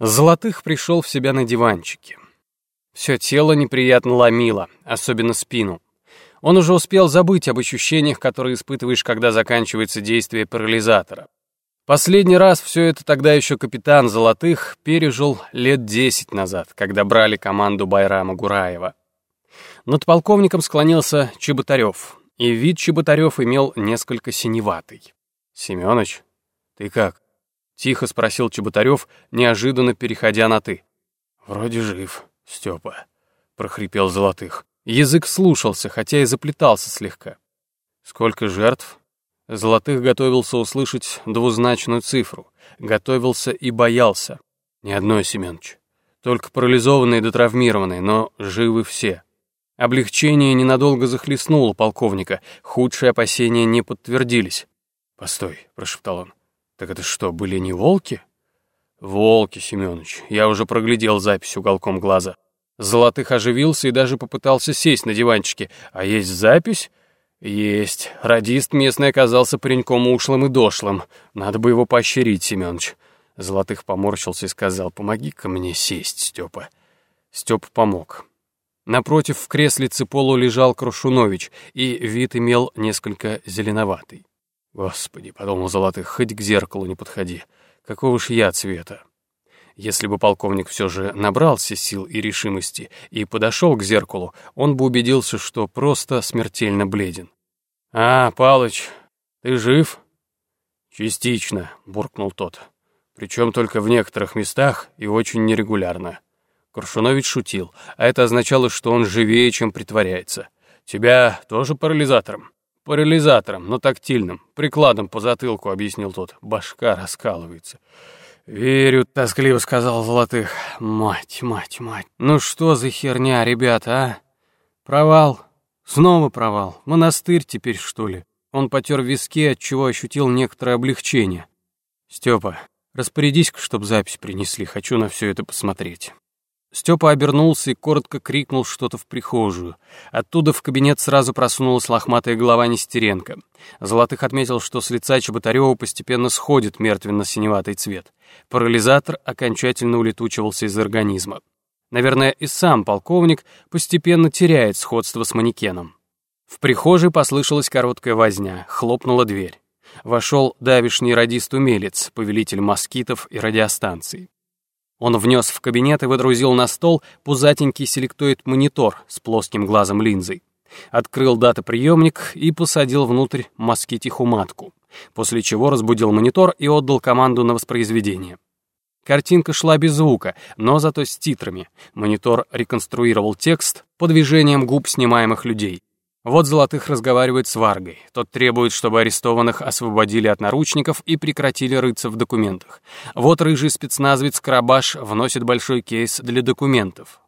Золотых пришел в себя на диванчике. Все тело неприятно ломило, особенно спину. Он уже успел забыть об ощущениях, которые испытываешь, когда заканчивается действие парализатора. Последний раз все это тогда еще капитан Золотых пережил лет десять назад, когда брали команду Байрама Гураева. Над полковником склонился Чеботарев, и вид Чеботарев имел несколько синеватый. «Семёныч, ты как?» Тихо спросил Чеботарев, неожиданно переходя на «ты». «Вроде жив, Степа», — прохрипел Золотых. Язык слушался, хотя и заплетался слегка. «Сколько жертв?» Золотых готовился услышать двузначную цифру. Готовился и боялся. Ни одной, Семенович. Только парализованные да травмированные, но живы все. Облегчение ненадолго захлестнуло полковника. Худшие опасения не подтвердились. «Постой», — прошептал он. «Так это что, были не волки?» «Волки, Семёныч, я уже проглядел запись уголком глаза». Золотых оживился и даже попытался сесть на диванчике. «А есть запись?» «Есть. Радист местный оказался пареньком ушлым и дошлым. Надо бы его поощрить, Семёныч». Золотых поморщился и сказал, «Помоги-ка мне сесть, Степа». Степ помог. Напротив в креслице полу лежал Крушунович, и вид имел несколько зеленоватый. Господи, подумал Золотых, хоть к зеркалу не подходи. Какого ж я цвета? Если бы полковник все же набрался сил и решимости и подошел к зеркалу, он бы убедился, что просто смертельно бледен. «А, Палыч, ты жив?» «Частично», — буркнул тот. «Причем только в некоторых местах и очень нерегулярно». Коршунович шутил, а это означало, что он живее, чем притворяется. «Тебя тоже парализатором?» «Парализатором, но тактильным, прикладом по затылку», — объяснил тот. Башка раскалывается. «Верю», — тоскливо сказал Золотых. «Мать, мать, мать. Ну что за херня, ребята, а? Провал. Снова провал. Монастырь теперь, что ли?» Он потер виски, отчего ощутил некоторое облегчение. «Степа, распорядись-ка, чтоб запись принесли. Хочу на все это посмотреть». Степа обернулся и коротко крикнул что-то в прихожую. Оттуда в кабинет сразу просунулась лохматая голова Нестеренко. Золотых отметил, что с лица Чеботарева постепенно сходит мертвенно-синеватый цвет. Парализатор окончательно улетучивался из организма. Наверное, и сам полковник постепенно теряет сходство с манекеном. В прихожей послышалась короткая возня, хлопнула дверь. Вошел давишний радист-умелец, повелитель москитов и радиостанций. Он внес в кабинет и выдрузил на стол пузатенький селектоид-монитор с плоским глазом линзой. Открыл датаприемник и посадил внутрь москитиху-матку, после чего разбудил монитор и отдал команду на воспроизведение. Картинка шла без звука, но зато с титрами. Монитор реконструировал текст по движениям губ снимаемых людей. Вот Золотых разговаривает с Варгой. Тот требует, чтобы арестованных освободили от наручников и прекратили рыться в документах. Вот рыжий спецназовец Карабаш вносит большой кейс для документов.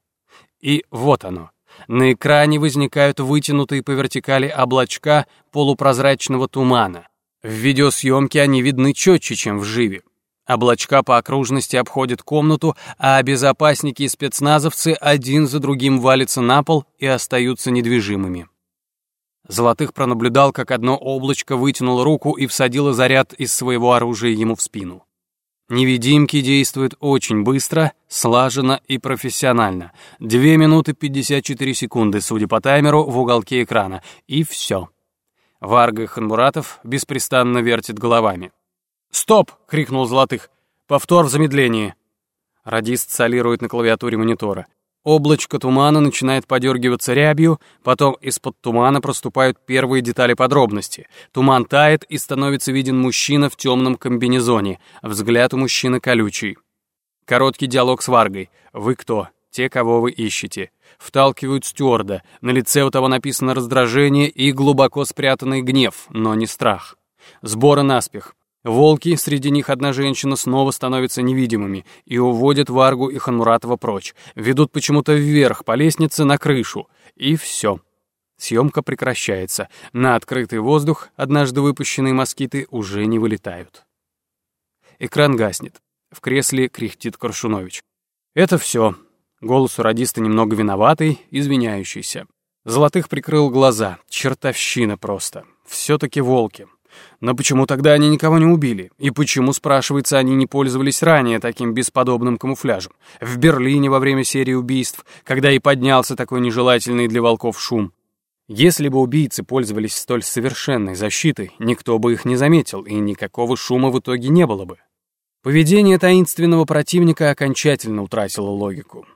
И вот оно. На экране возникают вытянутые по вертикали облачка полупрозрачного тумана. В видеосъемке они видны четче, чем в живе. Облачка по окружности обходят комнату, а безопасники и спецназовцы один за другим валятся на пол и остаются недвижимыми. Золотых пронаблюдал, как одно облачко вытянуло руку и всадило заряд из своего оружия ему в спину. Невидимки действуют очень быстро, слаженно и профессионально. Две минуты 54 секунды, судя по таймеру, в уголке экрана. И все. Варга Ханмуратов беспрестанно вертит головами. «Стоп!» — крикнул Золотых. «Повтор в замедлении». Радист солирует на клавиатуре монитора. Облачко тумана начинает подергиваться рябью, потом из-под тумана проступают первые детали подробности. Туман тает, и становится виден мужчина в темном комбинезоне. Взгляд у мужчины колючий. Короткий диалог с Варгой. «Вы кто? Те, кого вы ищете». Вталкивают стюарда. На лице у того написано раздражение и глубоко спрятанный гнев, но не страх. Сборы наспех. Волки, среди них одна женщина, снова становятся невидимыми и уводят Варгу и Ханмуратова прочь. Ведут почему-то вверх по лестнице на крышу. И все. Съемка прекращается. На открытый воздух однажды выпущенные москиты уже не вылетают. Экран гаснет. В кресле кряхтит Коршунович. Это все. Голос у радиста немного виноватый, извиняющийся. Золотых прикрыл глаза. Чертовщина просто. Все-таки волки. Но почему тогда они никого не убили? И почему, спрашивается, они не пользовались ранее таким бесподобным камуфляжем? В Берлине во время серии убийств, когда и поднялся такой нежелательный для волков шум. Если бы убийцы пользовались столь совершенной защитой, никто бы их не заметил, и никакого шума в итоге не было бы. Поведение таинственного противника окончательно утратило логику.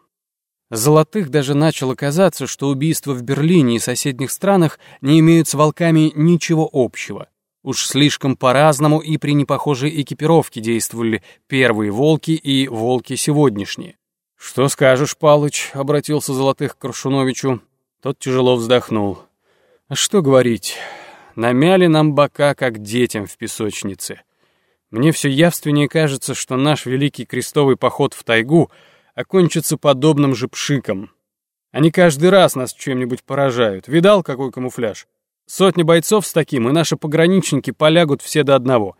Золотых даже начало казаться, что убийства в Берлине и соседних странах не имеют с волками ничего общего. Уж слишком по-разному и при непохожей экипировке действовали первые волки и волки сегодняшние. «Что скажешь, Палыч?» — обратился Золотых к Крушуновичу. Тот тяжело вздохнул. «А что говорить? Намяли нам бока, как детям в песочнице. Мне все явственнее кажется, что наш великий крестовый поход в тайгу — окончится подобным же пшиком. Они каждый раз нас чем-нибудь поражают. Видал, какой камуфляж? Сотни бойцов с таким, и наши пограничники полягут все до одного.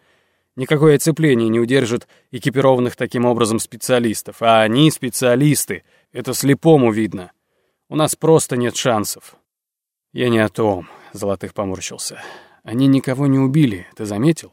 Никакое оцепление не удержит экипированных таким образом специалистов. А они специалисты. Это слепому видно. У нас просто нет шансов. Я не о том, Золотых поморщился. Они никого не убили, ты заметил?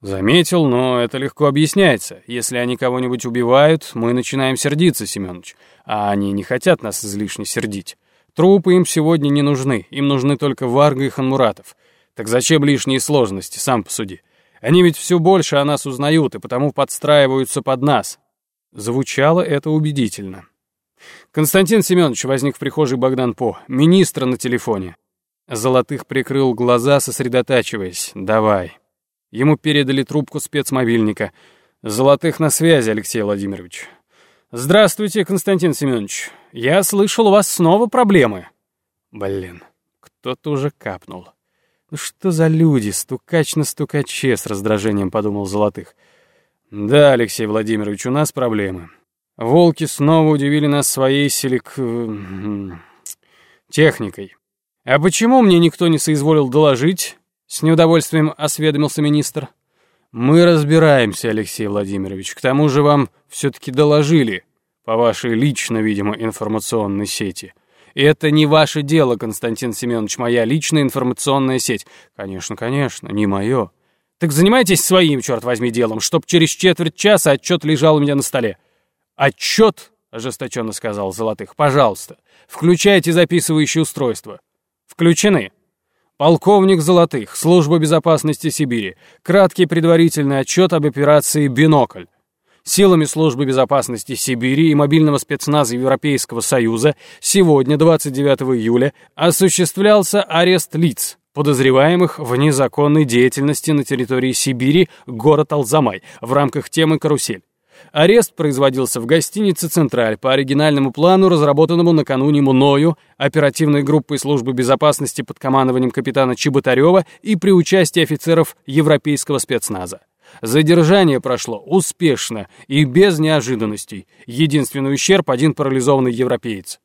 Заметил, но это легко объясняется. Если они кого-нибудь убивают, мы начинаем сердиться, Семёныч, а они не хотят нас излишне сердить. Трупы им сегодня не нужны, им нужны только Варга и Ханмуратов. Так зачем лишние сложности, сам посуди. Они ведь все больше о нас узнают и потому подстраиваются под нас. Звучало это убедительно. Константин Семенович возник в прихожей Богдан По, министра на телефоне. Золотых прикрыл глаза, сосредотачиваясь. «Давай». Ему передали трубку спецмобильника. «Золотых на связи, Алексей Владимирович». «Здравствуйте, Константин Семенович. Я слышал, у вас снова проблемы». Блин, кто-то уже капнул. «Ну что за люди, стукач на стукаче», — с раздражением подумал Золотых. «Да, Алексей Владимирович, у нас проблемы. Волки снова удивили нас своей селек... техникой. А почему мне никто не соизволил доложить?» С неудовольствием осведомился министр. Мы разбираемся, Алексей Владимирович. К тому же вам все-таки доложили по вашей лично, видимо, информационной сети. И это не ваше дело, Константин Семенович, моя личная информационная сеть. Конечно, конечно, не мое. Так занимайтесь своим, черт возьми, делом, чтоб через четверть часа отчет лежал у меня на столе. Отчет, ожесточенно сказал Золотых, пожалуйста, включайте записывающее устройство. Включены. Полковник Золотых, Служба безопасности Сибири. Краткий предварительный отчет об операции «Бинокль». Силами Службы безопасности Сибири и мобильного спецназа Европейского Союза сегодня, 29 июля, осуществлялся арест лиц, подозреваемых в незаконной деятельности на территории Сибири, город Алзамай, в рамках темы «Карусель». Арест производился в гостинице «Централь» по оригинальному плану, разработанному накануне мною, оперативной группой службы безопасности под командованием капитана Чеботарева и при участии офицеров европейского спецназа. Задержание прошло успешно и без неожиданностей. Единственный ущерб – один парализованный европеец.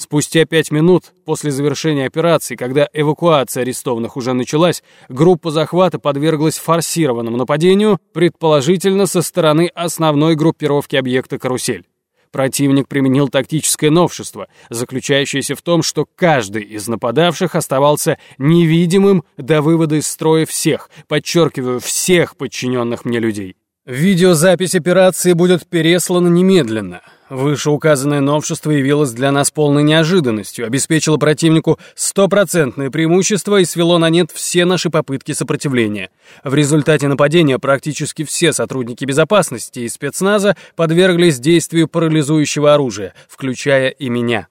Спустя пять минут после завершения операции, когда эвакуация арестованных уже началась, группа захвата подверглась форсированному нападению, предположительно со стороны основной группировки объекта «Карусель». Противник применил тактическое новшество, заключающееся в том, что каждый из нападавших оставался невидимым до вывода из строя всех, подчеркиваю, всех подчиненных мне людей. Видеозапись операции будет переслана немедленно. Вышеуказанное новшество явилось для нас полной неожиданностью, обеспечило противнику стопроцентное преимущество и свело на нет все наши попытки сопротивления. В результате нападения практически все сотрудники безопасности и спецназа подверглись действию парализующего оружия, включая и меня.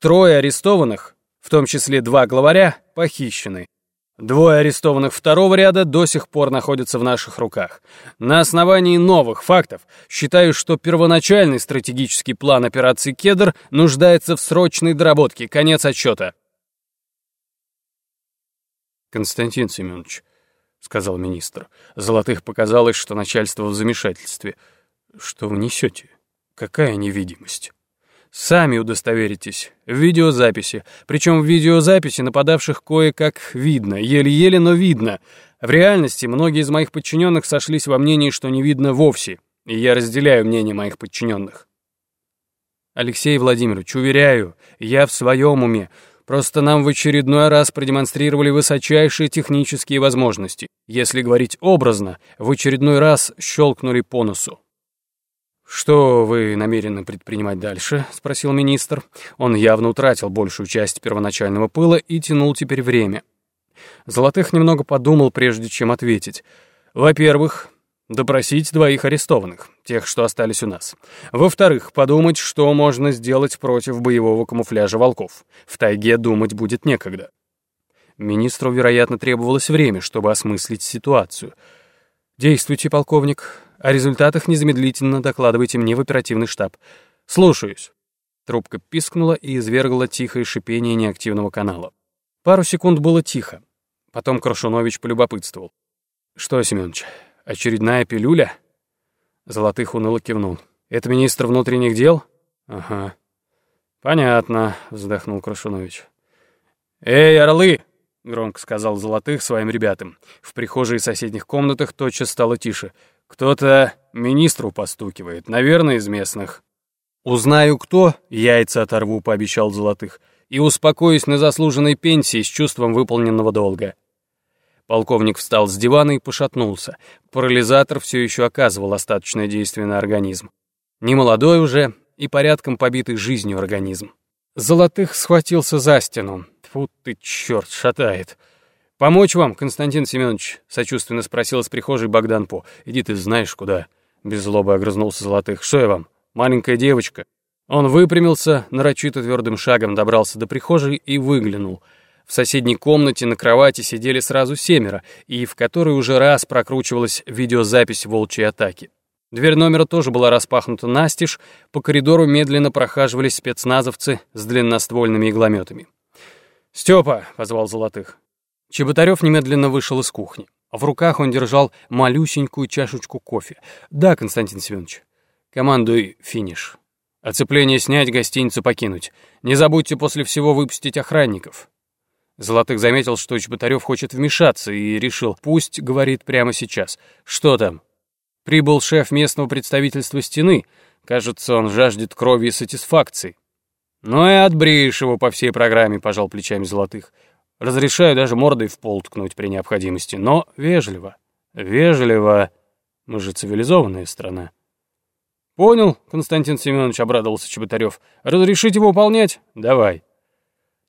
Трое арестованных, в том числе два главаря, похищены. Двое арестованных второго ряда до сих пор находятся в наших руках. На основании новых фактов считаю, что первоначальный стратегический план операции «Кедр» нуждается в срочной доработке. Конец отчета. Константин Семенович, — сказал министр, — Золотых показалось, что начальство в замешательстве. Что вы несете? Какая невидимость? Сами удостоверитесь. В видеозаписи. Причем в видеозаписи нападавших кое-как видно. Еле-еле, но видно. В реальности многие из моих подчиненных сошлись во мнении, что не видно вовсе. И я разделяю мнение моих подчиненных. Алексей Владимирович, уверяю, я в своем уме. Просто нам в очередной раз продемонстрировали высочайшие технические возможности. Если говорить образно, в очередной раз щелкнули по носу. «Что вы намерены предпринимать дальше?» — спросил министр. Он явно утратил большую часть первоначального пыла и тянул теперь время. Золотых немного подумал, прежде чем ответить. «Во-первых, допросить двоих арестованных, тех, что остались у нас. Во-вторых, подумать, что можно сделать против боевого камуфляжа волков. В тайге думать будет некогда». Министру, вероятно, требовалось время, чтобы осмыслить ситуацию. «Действуйте, полковник. О результатах незамедлительно докладывайте мне в оперативный штаб. Слушаюсь». Трубка пискнула и извергла тихое шипение неактивного канала. Пару секунд было тихо. Потом Крашунович полюбопытствовал. «Что, Семенович, очередная пилюля?» Золотых уныло кивнул. «Это министр внутренних дел?» «Ага». «Понятно», — вздохнул Крашунович. «Эй, орлы!» — громко сказал Золотых своим ребятам. В прихожей и соседних комнатах тотчас стало тише. Кто-то министру постукивает, наверное, из местных. Узнаю, кто, яйца оторву, пообещал Золотых, и успокоюсь на заслуженной пенсии с чувством выполненного долга. Полковник встал с дивана и пошатнулся. Парализатор все еще оказывал остаточное действие на организм. Не молодой уже и порядком побитый жизнью организм. Золотых схватился за стену. Тьфу ты, черт, шатает. «Помочь вам, Константин Семенович?» — сочувственно спросил из прихожей Богдан По. «Иди ты знаешь куда». Без злобы огрызнулся Золотых. «Что я вам? Маленькая девочка?» Он выпрямился, нарочито твердым шагом добрался до прихожей и выглянул. В соседней комнате на кровати сидели сразу семеро, и в которой уже раз прокручивалась видеозапись волчьей атаки. Дверь номера тоже была распахнута настежь, по коридору медленно прохаживались спецназовцы с длинноствольными иглометами. «Степа!» — позвал Золотых. Чеботарев немедленно вышел из кухни. В руках он держал малюсенькую чашечку кофе. «Да, Константин Семенович. Командуй финиш. Оцепление снять, гостиницу покинуть. Не забудьте после всего выпустить охранников». Золотых заметил, что Чеботарев хочет вмешаться, и решил, пусть говорит прямо сейчас. «Что там?» Прибыл шеф местного представительства стены. Кажется, он жаждет крови и сатисфакции. «Ну и отбреешь его по всей программе», — пожал плечами Золотых. Разрешаю даже мордой в пол ткнуть при необходимости, но вежливо. Вежливо. Мы же цивилизованная страна. Понял, Константин Семенович, обрадовался Чеботарев. Разрешите выполнять? Давай.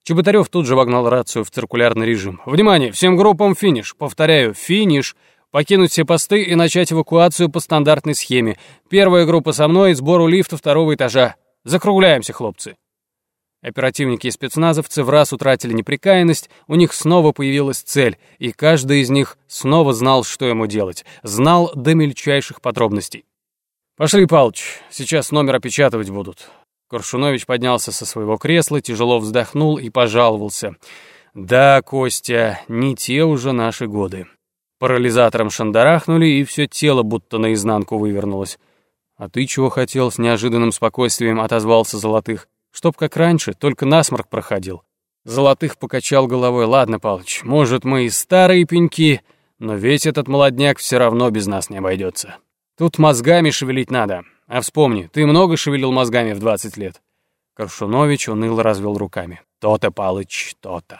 Чеботарев тут же вогнал рацию в циркулярный режим. Внимание, всем группам финиш. Повторяю, финиш. Покинуть все посты и начать эвакуацию по стандартной схеме. Первая группа со мной, сбору лифта второго этажа. Закругляемся, хлопцы. Оперативники и спецназовцы в раз утратили неприкаянность, у них снова появилась цель, и каждый из них снова знал, что ему делать, знал до мельчайших подробностей. «Пошли, Палыч, сейчас номер опечатывать будут». Коршунович поднялся со своего кресла, тяжело вздохнул и пожаловался. «Да, Костя, не те уже наши годы. Парализатором шандарахнули, и все тело будто наизнанку вывернулось. А ты чего хотел?» — с неожиданным спокойствием отозвался Золотых. Чтоб как раньше, только насморк проходил. Золотых покачал головой. Ладно, Палыч, может, мы и старые пеньки, но весь этот молодняк все равно без нас не обойдется. Тут мозгами шевелить надо. А вспомни, ты много шевелил мозгами в 20 лет? Коршунович уныло развел руками. То-то, Палыч, то-то.